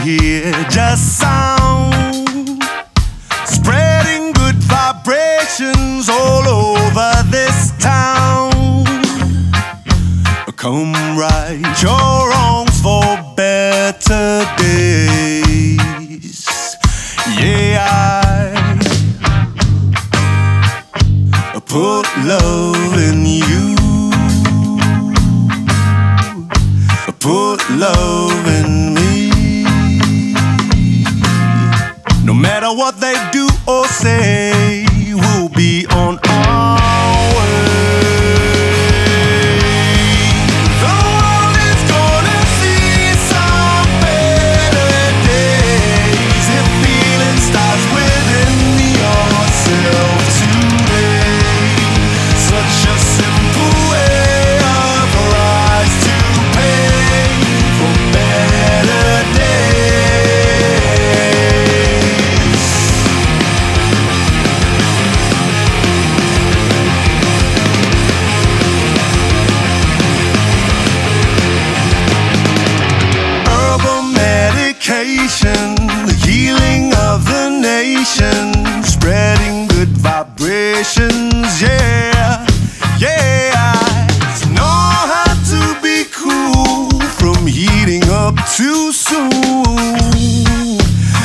here just sound spreading good vibrations all over this town. Come right your wrongs for better days. Yeah, I put love in you. Put love. what they've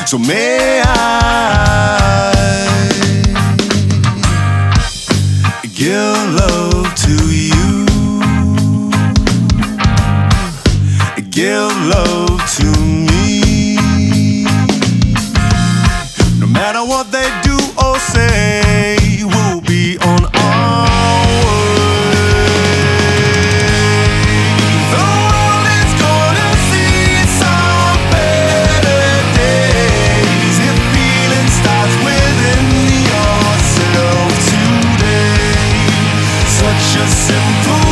So may I give love to you? Give love to me. No matter what they do or say. just simple.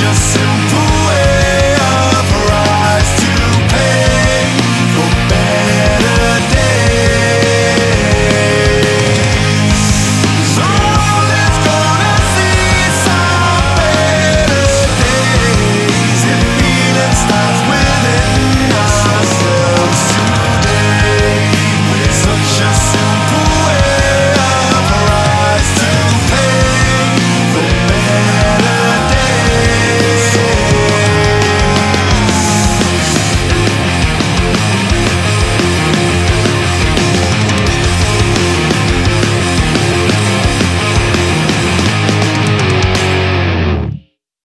just